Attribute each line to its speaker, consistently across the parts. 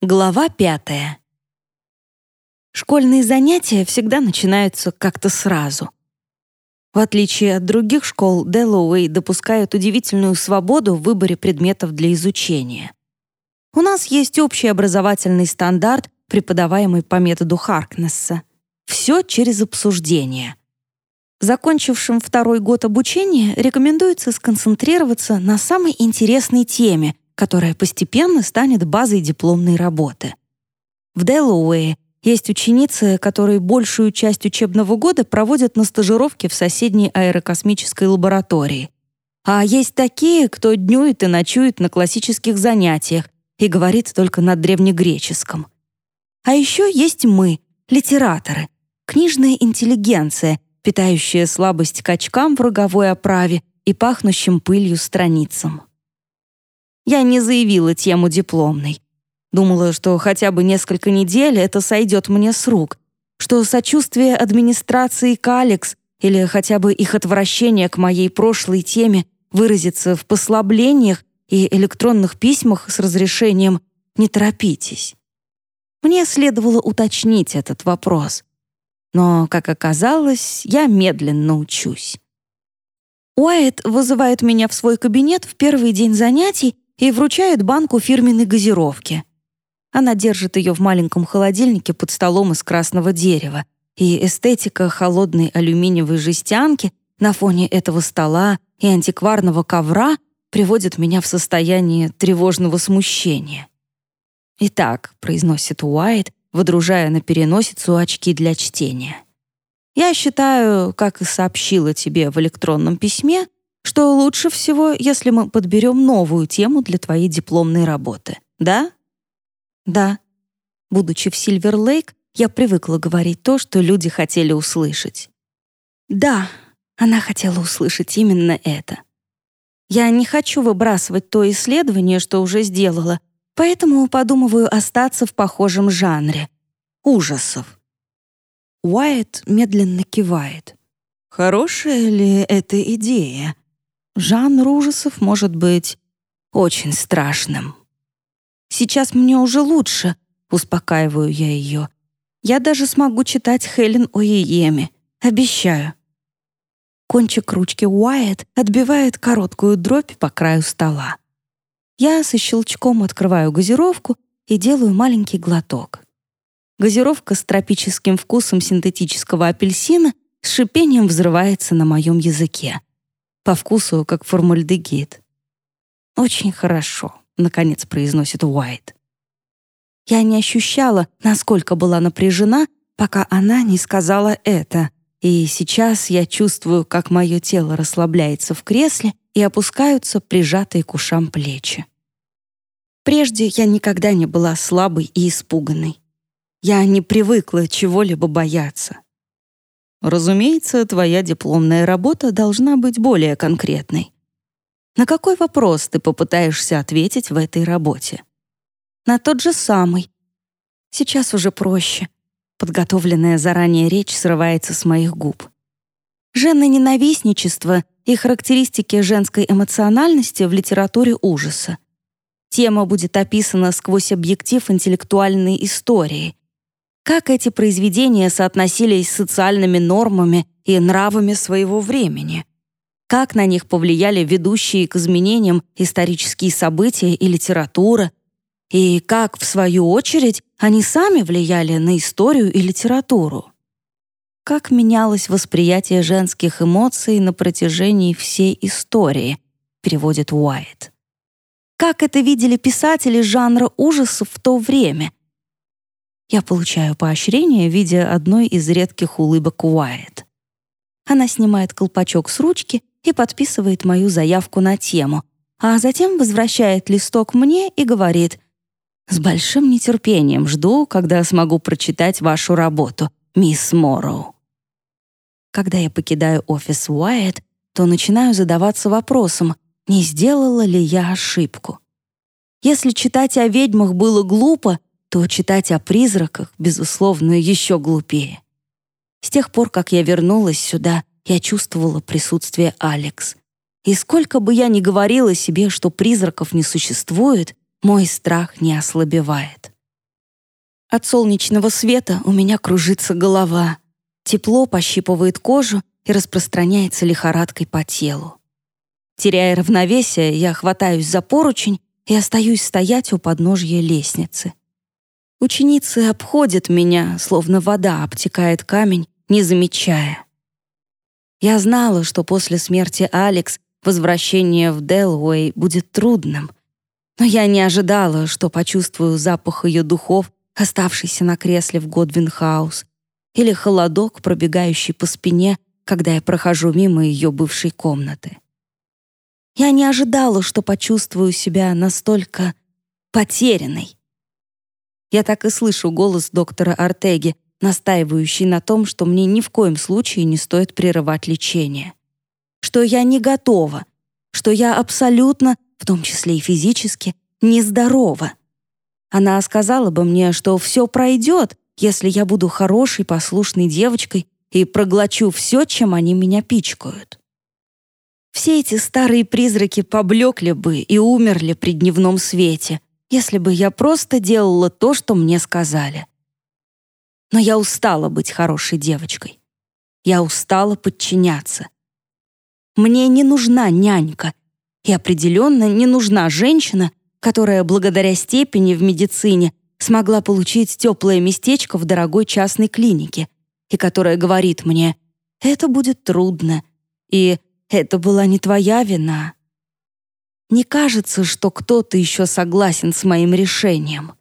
Speaker 1: Глава пятая. Школьные занятия всегда начинаются как-то сразу. В отличие от других школ, Дэллоуэй допускают удивительную свободу в выборе предметов для изучения. У нас есть общий образовательный стандарт, преподаваемый по методу Харкнесса. Все через обсуждение. Закончившим второй год обучения рекомендуется сконцентрироваться на самой интересной теме, которая постепенно станет базой дипломной работы. В Дэллоуэе есть ученицы, которые большую часть учебного года проводят на стажировке в соседней аэрокосмической лаборатории. А есть такие, кто днюет и ночует на классических занятиях и говорит только на древнегреческом. А еще есть мы, литераторы, книжная интеллигенция, питающая слабость к очкам в роговой оправе и пахнущим пылью страницам. Я не заявила тему дипломной. Думала, что хотя бы несколько недель это сойдет мне с рук, что сочувствие администрации к Алекс или хотя бы их отвращение к моей прошлой теме выразится в послаблениях и электронных письмах с разрешением «не торопитесь». Мне следовало уточнить этот вопрос. Но, как оказалось, я медленно учусь. Уайт вызывает меня в свой кабинет в первый день занятий и вручает банку фирменной газировки. Она держит ее в маленьком холодильнике под столом из красного дерева, и эстетика холодной алюминиевой жестянки на фоне этого стола и антикварного ковра приводит меня в состояние тревожного смущения. «Итак», — произносит Уайт, водружая на переносицу очки для чтения. «Я считаю, как и сообщила тебе в электронном письме, что лучше всего, если мы подберем новую тему для твоей дипломной работы. Да? Да. Будучи в Сильвер-Лейк, я привыкла говорить то, что люди хотели услышать. Да, она хотела услышать именно это. Я не хочу выбрасывать то исследование, что уже сделала, поэтому подумываю остаться в похожем жанре — ужасов. Уайт медленно кивает. Хорошая ли эта идея? Жанр ужасов может быть очень страшным. Сейчас мне уже лучше, успокаиваю я ее. Я даже смогу читать Хелен Оиеми, обещаю. Кончик ручки Уайт отбивает короткую дробь по краю стола. Я со щелчком открываю газировку и делаю маленький глоток. Газировка с тропическим вкусом синтетического апельсина с шипением взрывается на моем языке по вкусу как формальдегид. «Очень хорошо», — наконец произносит Уайт. Я не ощущала, насколько была напряжена, пока она не сказала это, и сейчас я чувствую, как мое тело расслабляется в кресле и опускаются прижатые к ушам плечи. Прежде я никогда не была слабой и испуганной. Я не привыкла чего-либо бояться. Разумеется, твоя дипломная работа должна быть более конкретной. На какой вопрос ты попытаешься ответить в этой работе? На тот же самый. Сейчас уже проще. Подготовленная заранее речь срывается с моих губ. Женоненавистничество и характеристики женской эмоциональности в литературе ужаса. Тема будет описана сквозь объектив интеллектуальной истории, как эти произведения соотносились с социальными нормами и нравами своего времени, как на них повлияли ведущие к изменениям исторические события и литература, и как, в свою очередь, они сами влияли на историю и литературу. Как менялось восприятие женских эмоций на протяжении всей истории, переводит Уайт. Как это видели писатели жанра ужасов в то время — я получаю поощрение в виде одной из редких улыбок Уайт. Она снимает колпачок с ручки и подписывает мою заявку на тему, а затем возвращает листок мне и говорит «С большим нетерпением жду, когда смогу прочитать вашу работу, мисс Морроу». Когда я покидаю офис Уайт, то начинаю задаваться вопросом, не сделала ли я ошибку. Если читать о ведьмах было глупо, то читать о призраках, безусловно, еще глупее. С тех пор, как я вернулась сюда, я чувствовала присутствие Алекс. И сколько бы я ни говорила себе, что призраков не существует, мой страх не ослабевает. От солнечного света у меня кружится голова. Тепло пощипывает кожу и распространяется лихорадкой по телу. Теряя равновесие, я хватаюсь за поручень и остаюсь стоять у подножья лестницы. Ученицы обходят меня, словно вода обтекает камень, не замечая. Я знала, что после смерти Алекс возвращение в Делуэй будет трудным, но я не ожидала, что почувствую запах ее духов, оставшийся на кресле в Годвин-хаус, или холодок, пробегающий по спине, когда я прохожу мимо ее бывшей комнаты. Я не ожидала, что почувствую себя настолько потерянной. Я так и слышу голос доктора Артеги, настаивающий на том, что мне ни в коем случае не стоит прерывать лечение. Что я не готова, что я абсолютно, в том числе и физически, нездорова. Она сказала бы мне, что все пройдет, если я буду хорошей, послушной девочкой и проглочу все, чем они меня пичкают. Все эти старые призраки поблекли бы и умерли при дневном свете, если бы я просто делала то, что мне сказали. Но я устала быть хорошей девочкой. Я устала подчиняться. Мне не нужна нянька, и определенно не нужна женщина, которая благодаря степени в медицине смогла получить теплое местечко в дорогой частной клинике и которая говорит мне «это будет трудно» и это была не твоя вина. Не кажется, что кто-то еще согласен с моим решением.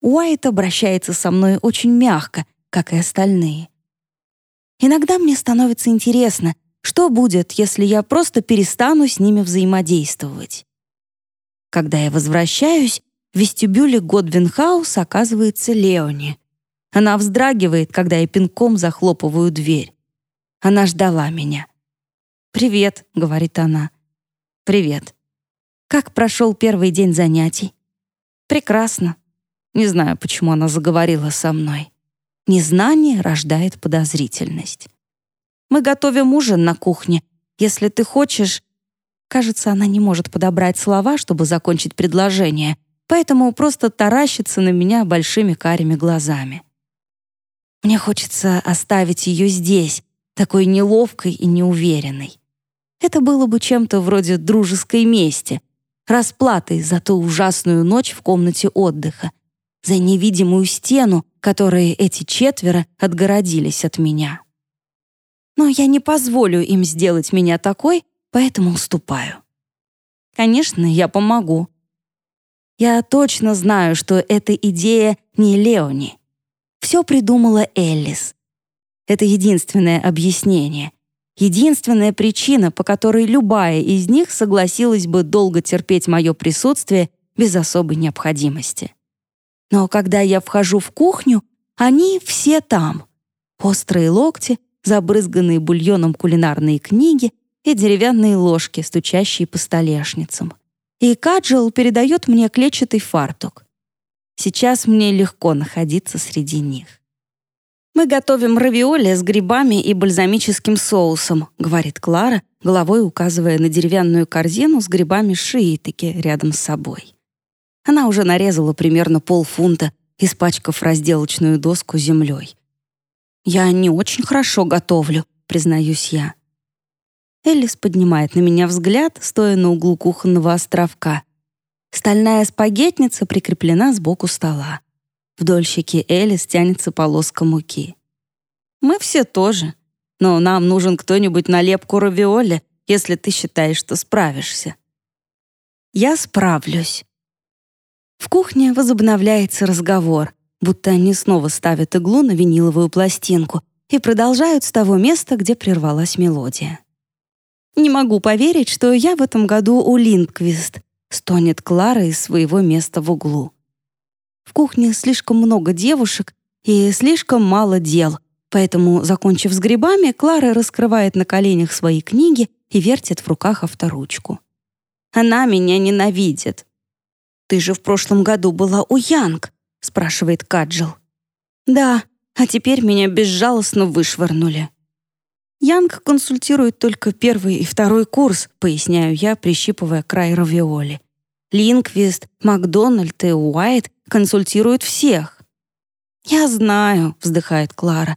Speaker 1: Уайт обращается со мной очень мягко, как и остальные. Иногда мне становится интересно, что будет, если я просто перестану с ними взаимодействовать. Когда я возвращаюсь, в вестибюле Годвинхаус оказывается Леони. Она вздрагивает, когда я пинком захлопываю дверь. Она ждала меня. «Привет», — говорит она. «Привет. Как прошел первый день занятий?» «Прекрасно. Не знаю, почему она заговорила со мной. Незнание рождает подозрительность. Мы готовим ужин на кухне. Если ты хочешь...» Кажется, она не может подобрать слова, чтобы закончить предложение, поэтому просто таращится на меня большими карими глазами. Мне хочется оставить ее здесь, такой неловкой и неуверенной. Это было бы чем-то вроде дружеской мести, расплатой за ту ужасную ночь в комнате отдыха, за невидимую стену, которой эти четверо отгородились от меня. Но я не позволю им сделать меня такой, поэтому уступаю. Конечно, я помогу. Я точно знаю, что эта идея не Леони. Все придумала Эллис. Это единственное объяснение, Единственная причина, по которой любая из них согласилась бы долго терпеть мое присутствие без особой необходимости. Но когда я вхожу в кухню, они все там. Острые локти, забрызганные бульоном кулинарные книги и деревянные ложки, стучащие по столешницам. И Каджел передает мне клетчатый фартук. Сейчас мне легко находиться среди них. «Мы готовим равиоли с грибами и бальзамическим соусом», говорит Клара, головой указывая на деревянную корзину с грибами шиитыки рядом с собой. Она уже нарезала примерно полфунта, испачкав разделочную доску землей. «Я не очень хорошо готовлю», признаюсь я. Элис поднимает на меня взгляд, стоя на углу кухонного островка. Стальная спагетница прикреплена сбоку стола. Вдоль щеки Элис тянется полоска муки. «Мы все тоже. Но нам нужен кто-нибудь на лепку равиоли, если ты считаешь, что справишься». «Я справлюсь». В кухне возобновляется разговор, будто они снова ставят иглу на виниловую пластинку и продолжают с того места, где прервалась мелодия. «Не могу поверить, что я в этом году у Линдквист», стонет Клара из своего места в углу. В кухне слишком много девушек и слишком мало дел, поэтому, закончив с грибами, Клара раскрывает на коленях свои книги и вертит в руках авторучку. «Она меня ненавидит». «Ты же в прошлом году была у Янг», — спрашивает Каджел. «Да, а теперь меня безжалостно вышвырнули». Янг консультирует только первый и второй курс, поясняю я, прищипывая край равиоли. Линквист, Макдональд и Уайт консультируют всех. «Я знаю», — вздыхает Клара.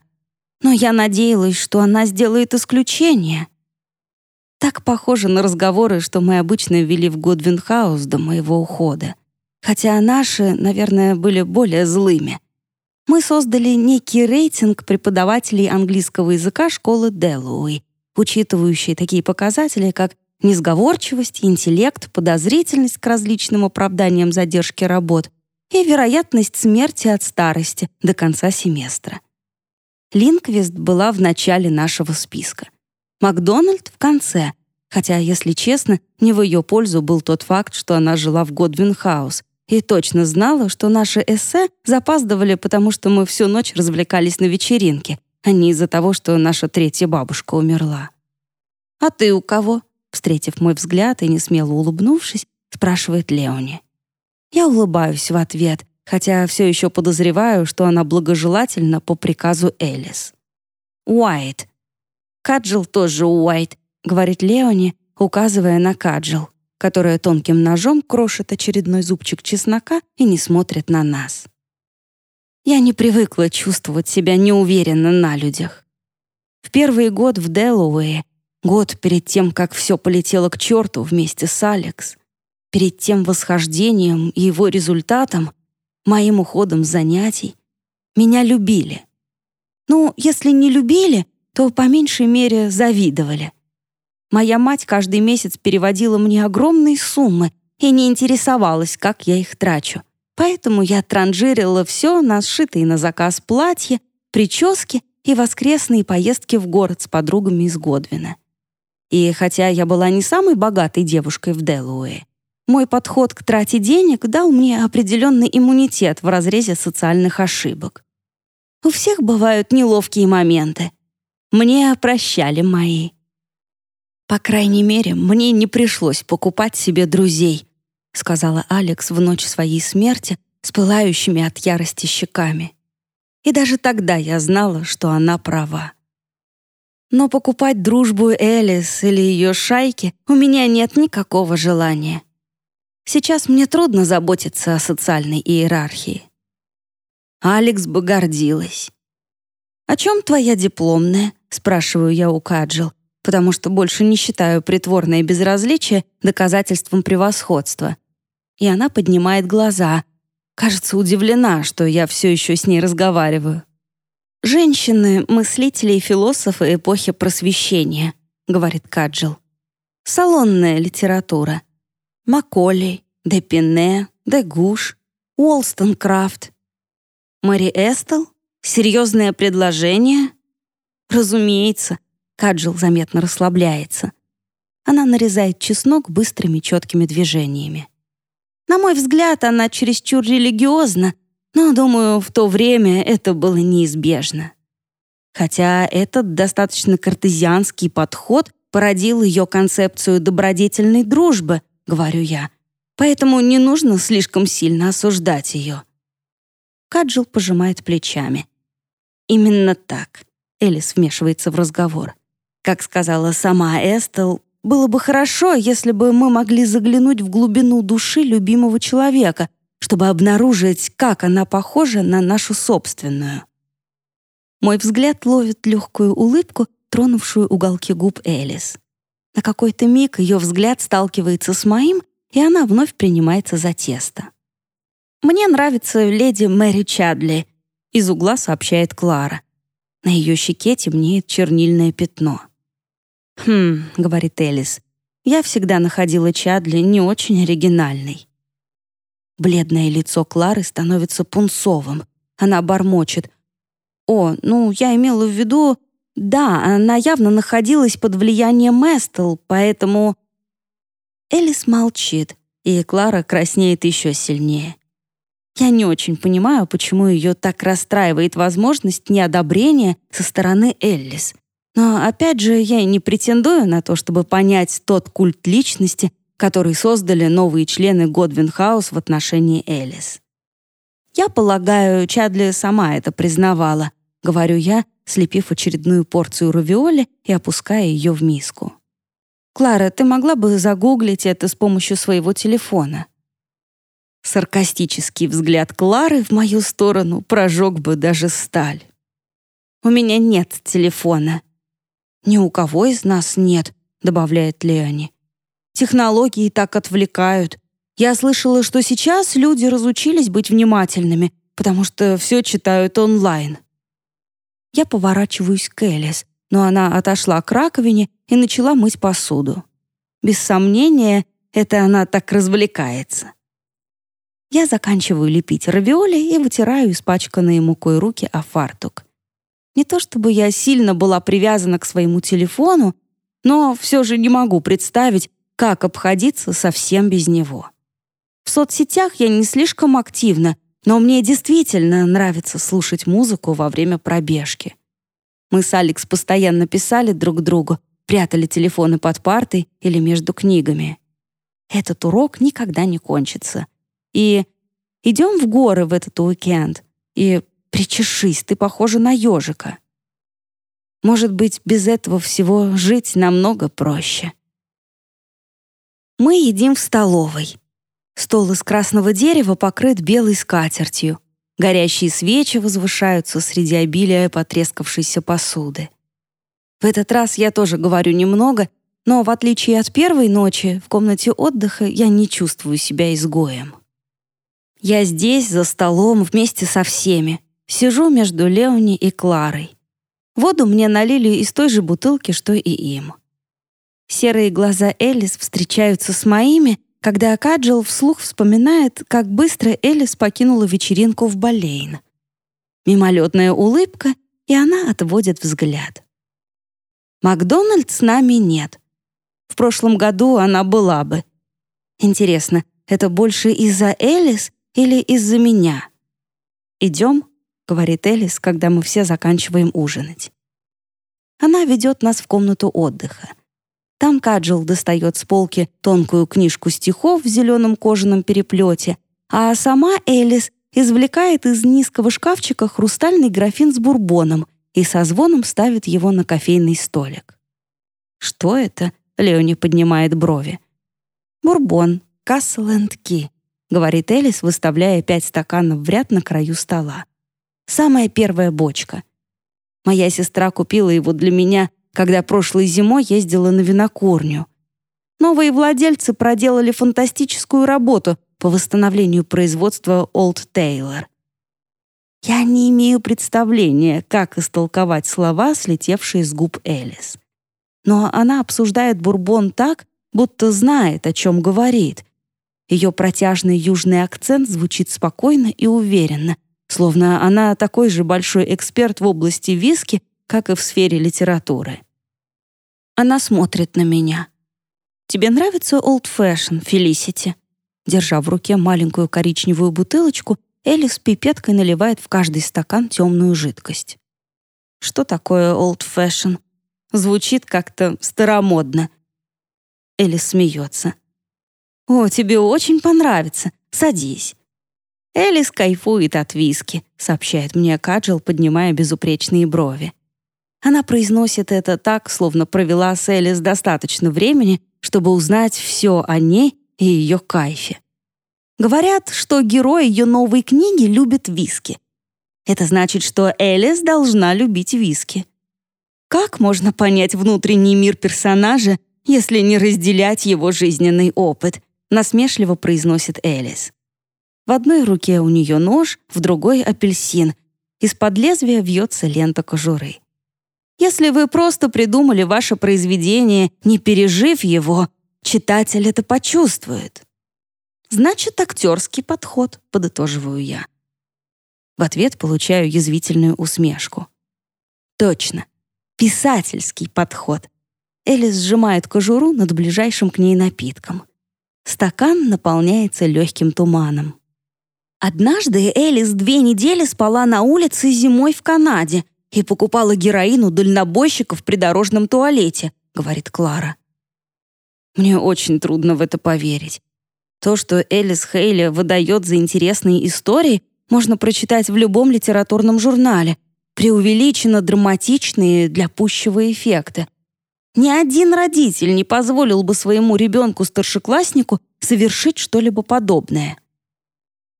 Speaker 1: «Но я надеялась, что она сделает исключение». Так похоже на разговоры, что мы обычно вели в Годвинхаус до моего ухода. Хотя наши, наверное, были более злыми. Мы создали некий рейтинг преподавателей английского языка школы Делуэй, учитывающий такие показатели, как несговорчивость, интеллект, подозрительность к различным оправданиям задержки работ и вероятность смерти от старости до конца семестра. Линквист была в начале нашего списка. Макдональд в конце, хотя, если честно, не в ее пользу был тот факт, что она жила в Годвин-хаус и точно знала, что наши эссе запаздывали, потому что мы всю ночь развлекались на вечеринке, а не из-за того, что наша третья бабушка умерла. «А ты у кого?» Встретив мой взгляд и несмело улыбнувшись, спрашивает Леони. Я улыбаюсь в ответ, хотя все еще подозреваю, что она благожелательна по приказу Элис. «Уайт». «Каджил тоже Уайт», — говорит Леони, указывая на Каджил, которая тонким ножом крошит очередной зубчик чеснока и не смотрит на нас. Я не привыкла чувствовать себя неуверенно на людях. В первый год в Делуэе Год перед тем, как все полетело к черту вместе с Алекс, перед тем восхождением и его результатом, моим уходом с занятий, меня любили. Ну, если не любили, то по меньшей мере завидовали. Моя мать каждый месяц переводила мне огромные суммы и не интересовалась, как я их трачу. Поэтому я транжирила все на сшитые на заказ платья, прически и воскресные поездки в город с подругами из Годвина. И хотя я была не самой богатой девушкой в Делуэе, мой подход к трате денег дал мне определенный иммунитет в разрезе социальных ошибок. У всех бывают неловкие моменты. Мне прощали мои. По крайней мере, мне не пришлось покупать себе друзей, сказала Алекс в ночь своей смерти с пылающими от ярости щеками. И даже тогда я знала, что она права. Но покупать дружбу Элис или ее шайки у меня нет никакого желания. Сейчас мне трудно заботиться о социальной иерархии. Алекс бы гордилась. «О чем твоя дипломная?» — спрашиваю я у Каджил, потому что больше не считаю притворное безразличие доказательством превосходства. И она поднимает глаза. Кажется, удивлена, что я все еще с ней разговариваю. «Женщины — мыслители и философы эпохи Просвещения», — говорит Каджил. «Салонная литература. Макколей, Де Пине, Де Гуш, Уолстонкрафт. Мэри Эстел? Серьезное предложение?» «Разумеется», — Каджил заметно расслабляется. Она нарезает чеснок быстрыми четкими движениями. На мой взгляд, она чересчур религиозна, но, думаю, в то время это было неизбежно. Хотя этот достаточно картезианский подход породил ее концепцию добродетельной дружбы, говорю я, поэтому не нужно слишком сильно осуждать ее. Каджил пожимает плечами. Именно так. Элис вмешивается в разговор. Как сказала сама Эстел, было бы хорошо, если бы мы могли заглянуть в глубину души любимого человека, чтобы обнаружить, как она похожа на нашу собственную. Мой взгляд ловит легкую улыбку, тронувшую уголки губ Элис. На какой-то миг ее взгляд сталкивается с моим, и она вновь принимается за тесто. «Мне нравится леди Мэри Чадли», — из угла сообщает Клара. На ее щеке темнеет чернильное пятно. «Хм», — говорит Элис, — «я всегда находила Чадли не очень оригинальной». Бледное лицо Клары становится пунцовым. Она бормочет. «О, ну, я имела в виду... Да, она явно находилась под влиянием Эстел, поэтому...» Элис молчит, и Клара краснеет еще сильнее. Я не очень понимаю, почему ее так расстраивает возможность неодобрения со стороны Эллис. Но опять же, я не претендую на то, чтобы понять тот культ личности, который создали новые члены Годвин Хаус в отношении Элис. «Я полагаю, Чадли сама это признавала», — говорю я, слепив очередную порцию равиоли и опуская ее в миску. «Клара, ты могла бы загуглить это с помощью своего телефона?» Саркастический взгляд Клары в мою сторону прожег бы даже сталь. «У меня нет телефона». «Ни у кого из нас нет», — добавляет Леони. «Технологии так отвлекают. Я слышала, что сейчас люди разучились быть внимательными, потому что все читают онлайн». Я поворачиваюсь к Элис, но она отошла к раковине и начала мыть посуду. Без сомнения, это она так развлекается. Я заканчиваю лепить равиоли и вытираю испачканные мукой руки о фартук. Не то чтобы я сильно была привязана к своему телефону, но все же не могу представить, как обходиться совсем без него. В соцсетях я не слишком активна, но мне действительно нравится слушать музыку во время пробежки. Мы с Алекс постоянно писали друг другу, прятали телефоны под партой или между книгами. Этот урок никогда не кончится. И идем в горы в этот уикенд. И причешись, ты похожа на ежика. Может быть, без этого всего жить намного проще. Мы едим в столовой. Стол из красного дерева покрыт белой скатертью. Горящие свечи возвышаются среди обилия потрескавшейся посуды. В этот раз я тоже говорю немного, но в отличие от первой ночи в комнате отдыха я не чувствую себя изгоем. Я здесь, за столом, вместе со всеми. Сижу между Леони и Кларой. Воду мне налили из той же бутылки, что и им. Серые глаза Элис встречаются с моими, когда Каджел вслух вспоминает, как быстро Элис покинула вечеринку в Болейн. Мимолетная улыбка, и она отводит взгляд. Макдональд с нами нет. В прошлом году она была бы. Интересно, это больше из-за Элис или из-за меня? «Идем», — говорит Элис, когда мы все заканчиваем ужинать. Она ведет нас в комнату отдыха. Там Каджил достает с полки тонкую книжку стихов в зеленом кожаном переплете, а сама Элис извлекает из низкого шкафчика хрустальный графин с бурбоном и со звоном ставит его на кофейный столик. «Что это?» — Леони поднимает брови. «Бурбон, Касл Ки», — говорит Элис, выставляя пять стаканов в ряд на краю стола. «Самая первая бочка. Моя сестра купила его для меня когда прошлой зимой ездила на винокурню. Новые владельцы проделали фантастическую работу по восстановлению производства Old Taylor. Я не имею представления, как истолковать слова, слетевшие с губ Элис. Но она обсуждает бурбон так, будто знает, о чем говорит. Ее протяжный южный акцент звучит спокойно и уверенно, словно она такой же большой эксперт в области виски, как и в сфере литературы. Она смотрит на меня. «Тебе нравится Old Fashion, Фелисити?» Держа в руке маленькую коричневую бутылочку, Элис пипеткой наливает в каждый стакан темную жидкость. Что такое Old Fashion? Звучит как-то старомодно. Элис смеется. «О, тебе очень понравится. Садись». Элис кайфует от виски, сообщает мне Каджил, поднимая безупречные брови. Она произносит это так, словно провела с Элис достаточно времени, чтобы узнать все о ней и ее кайфе. Говорят, что герой ее новой книги любит виски. Это значит, что Элис должна любить виски. Как можно понять внутренний мир персонажа, если не разделять его жизненный опыт? Насмешливо произносит Элис. В одной руке у нее нож, в другой — апельсин. Из-под лезвия вьется лента кожуры. Если вы просто придумали ваше произведение, не пережив его, читатель это почувствует. Значит, актерский подход, подытоживаю я. В ответ получаю язвительную усмешку. Точно. Писательский подход. Элис сжимает кожуру над ближайшим к ней напитком. Стакан наполняется легким туманом. Однажды Элис две недели спала на улице зимой в Канаде — и покупала героин у дальнобойщиков в придорожном туалете», — говорит Клара. Мне очень трудно в это поверить. То, что Элис Хейли выдает за интересные истории, можно прочитать в любом литературном журнале, преувеличенно драматичные для пущего эффекта. Ни один родитель не позволил бы своему ребенку-старшекласснику совершить что-либо подобное.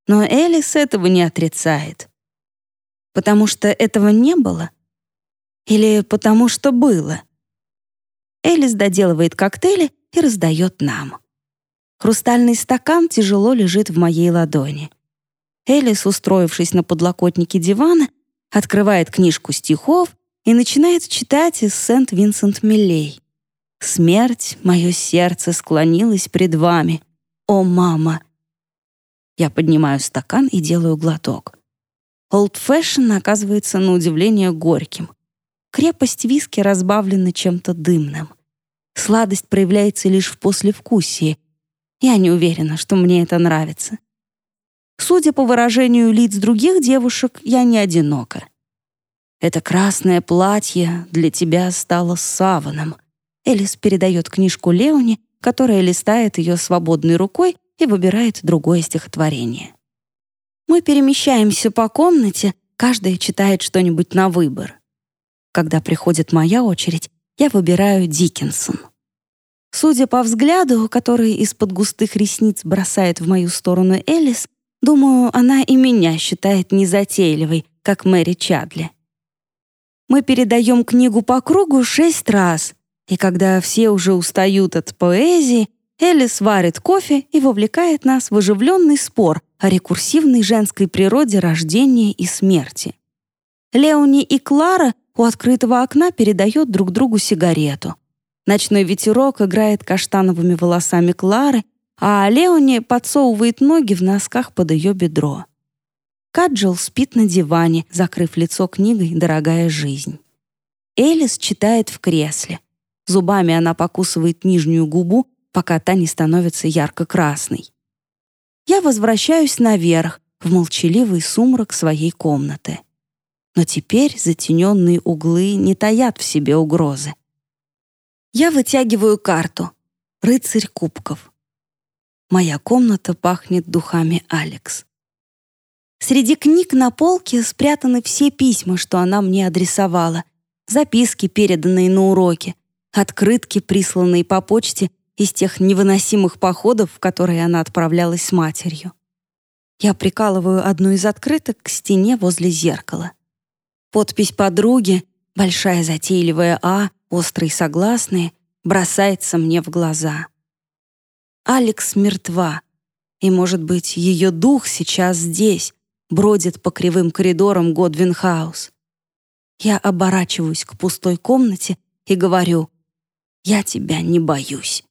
Speaker 1: Но Элис этого не отрицает. Потому что этого не было? Или потому что было? Элис доделывает коктейли и раздает нам. Хрустальный стакан тяжело лежит в моей ладони. Элис, устроившись на подлокотнике дивана, открывает книжку стихов и начинает читать из Сент-Винсент-Миллей. «Смерть, мое сердце склонилось пред вами. О, мама!» Я поднимаю стакан и делаю глоток. Old Fashion оказывается на удивление горьким. Крепость виски разбавлена чем-то дымным. Сладость проявляется лишь в послевкусии. Я не уверена, что мне это нравится. Судя по выражению лиц других девушек, я не одинока. Это красное платье для тебя стало саваном. Элис передает книжку Леоне, которая листает ее свободной рукой и выбирает другое стихотворение. Мы перемещаемся по комнате, каждая читает что-нибудь на выбор. Когда приходит моя очередь, я выбираю Диккенсон. Судя по взгляду, который из-под густых ресниц бросает в мою сторону Элис, думаю, она и меня считает незатейливой, как Мэри Чадли. Мы передаем книгу по кругу шесть раз, и когда все уже устают от поэзии, Элис варит кофе и вовлекает нас в оживленный спор о рекурсивной женской природе рождения и смерти. Леони и Клара у открытого окна передают друг другу сигарету. Ночной ветерок играет каштановыми волосами Клары, а Леони подсовывает ноги в носках под ее бедро. Каджел спит на диване, закрыв лицо книгой «Дорогая жизнь». Элис читает в кресле. Зубами она покусывает нижнюю губу, пока та не становится ярко-красной. Я возвращаюсь наверх, в молчаливый сумрак своей комнаты. Но теперь затененные углы не таят в себе угрозы. Я вытягиваю карту. Рыцарь кубков. Моя комната пахнет духами Алекс. Среди книг на полке спрятаны все письма, что она мне адресовала, записки, переданные на уроки, открытки, присланные по почте из тех невыносимых походов, в которые она отправлялась с матерью. Я прикалываю одну из открыток к стене возле зеркала. Подпись подруги, большая затейливая «А», острые согласные, бросается мне в глаза. Алекс мертва, и, может быть, ее дух сейчас здесь, бродит по кривым коридорам Годвин-хаус. Я оборачиваюсь к пустой комнате и говорю, «Я тебя не боюсь».